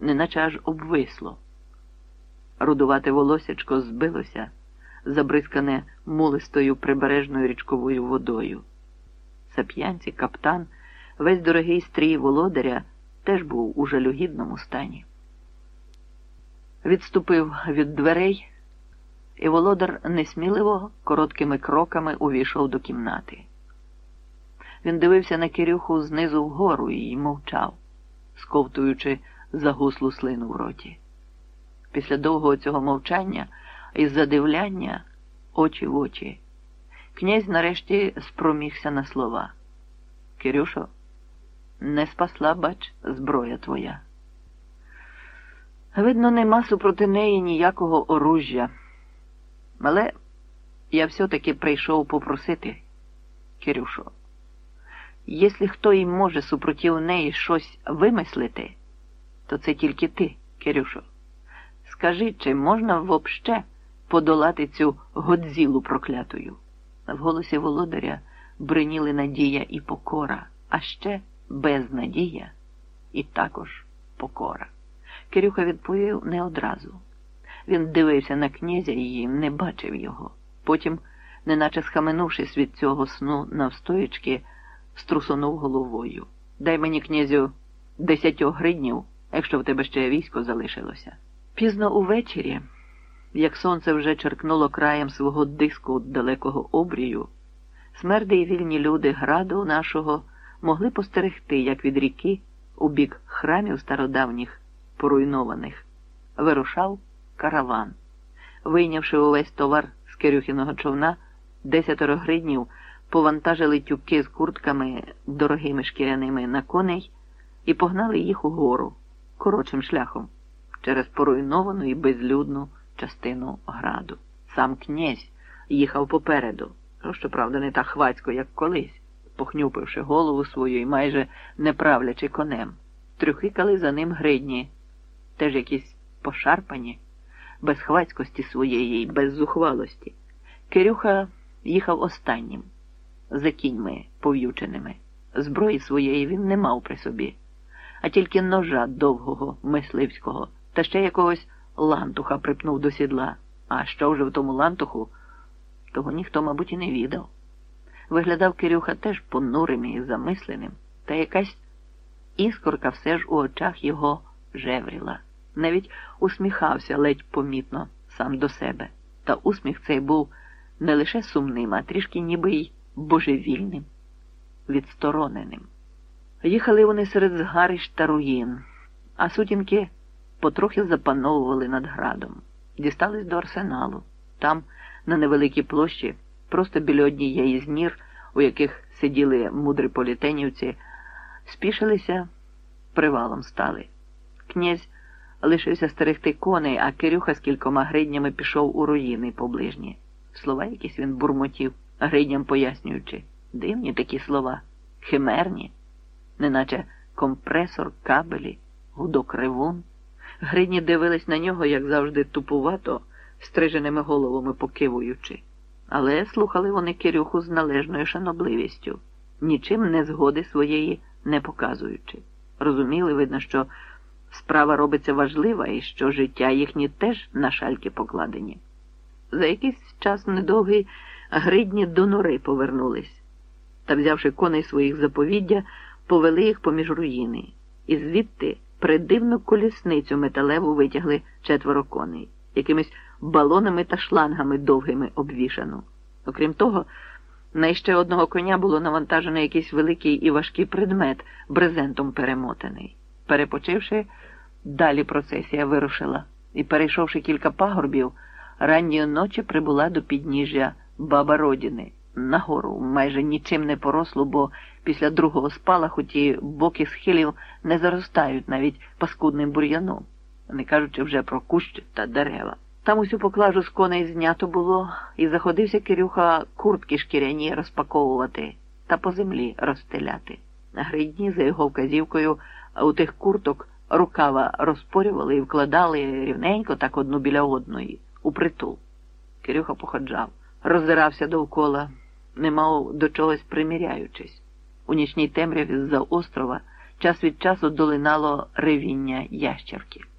неначе аж обвисло. Рудувате волосячко збилося, забризкане мулистою прибережною річковою водою. Сап'янці, каптан, весь дорогий стрій володаря теж був у жалюгідному стані. Відступив від дверей, і володар несміливо короткими кроками увійшов до кімнати. Він дивився на Кирюху знизу вгору і мовчав, сковтуючи загуслу слину в роті. Після довгого цього мовчання і задивляння очі в очі, князь нарешті спромігся на слова. Кирюшо, не спасла, бач, зброя твоя. Видно, нема супроти неї ніякого оружжя. Але я все-таки прийшов попросити, Кирюшо, якщо хто і може супротив неї щось вимислити, то це тільки ти, Кирюшо. Скажи, чи можна вообще подолати цю годзілу проклятою? В голосі володаря бриніли надія і покора, а ще безнадія і також покора. Кирюха відповів не одразу. Він дивився на князя і не бачив його. Потім, неначе схаменувшись від цього сну навстоячки, струсонув головою. Дай мені, князю, десятьох гриднів, якщо в тебе ще військо залишилося. Пізно увечері, як сонце вже черкнуло краєм свого диску далекого обрію, смерди і вільні люди граду нашого могли постерегти, як від ріки, у бік храмів стародавніх, поруйнованих, вирушав караван. Вийнявши увесь товар з Кирюхіного човна, десятеро гриднів повантажили тюки з куртками дорогими шкіряними на коней і погнали їх угору коротшим шляхом через поруйновану і безлюдну частину граду. Сам князь їхав попереду, щоправда, не так хвацько, як колись, похнюпивши голову свою і майже не правлячи конем. Трюхикали за ним гридні, теж якісь пошарпані, без хвацькості своєї, без зухвалості. Кирюха їхав останнім, за кіньми пов'юченими. Зброї своєї він не мав при собі, а тільки ножа довгого мисливського та ще якогось лантуха припнув до сідла. А що вже в тому лантуху, того ніхто, мабуть, і не відав. Виглядав Кирюха теж понурим і замисленим, та якась іскорка все ж у очах його жевріла. Навіть усміхався ледь помітно сам до себе. Та усміх цей був не лише сумним, а трішки ніби й божевільним, відстороненим. Їхали вони серед згарищ та руїн, а сутінки потрохи запановували над градом. Дістались до арсеналу. Там, на невеликій площі, просто біля однієї з нір, у яких сиділи мудрі політенівці, спішилися, привалом стали. Князь лишився стерегти коней, а Кирюха з кількома гриднями пішов у руїни поближні. Слова якісь він бурмотів, гридням пояснюючи. Дивні такі слова, химерні, неначе компресор, кабелі, гудок ревун. Гридні дивились на нього, як завжди, тупувато, стриженими головами покивуючи. Але слухали вони Кирюху з належною шанобливістю, нічим не згоди своєї не показуючи. Розуміли, видно, що справа робиться важлива і що життя їхні теж на шальки покладені. За якийсь час недовгий гридні до нори повернулись та, взявши коней своїх заповіддя, повели їх поміж руїни, і звідти придивну колісницю металеву витягли четверо коней, якимись балонами та шлангами довгими обвішану. Окрім того, на іще одного коня було навантажено якийсь великий і важкий предмет, брезентом перемотаний. Перепочивши, далі процесія вирушила і, перейшовши кілька пагорбів, ранньої ночі прибула до підніжжя баба Родіни. Нагору майже нічим не поросло, бо після другого спалаху ті боки схилів не заростають навіть паскудним бур'яном, не кажучи вже про кущ та дерева. Там усю поклажу з коней знято було, і заходився Кирюха куртки шкіряні розпаковувати та по землі розстеляти. На гридні за його вказівкою у тих курток рукава розпорювали і вкладали рівненько так одну біля одної, у притул. Кирюха походжав, роззирався довкола, не мав до чогось приміряючись. У нічній темряві з-за острова час від часу долинало ревіння ящерки.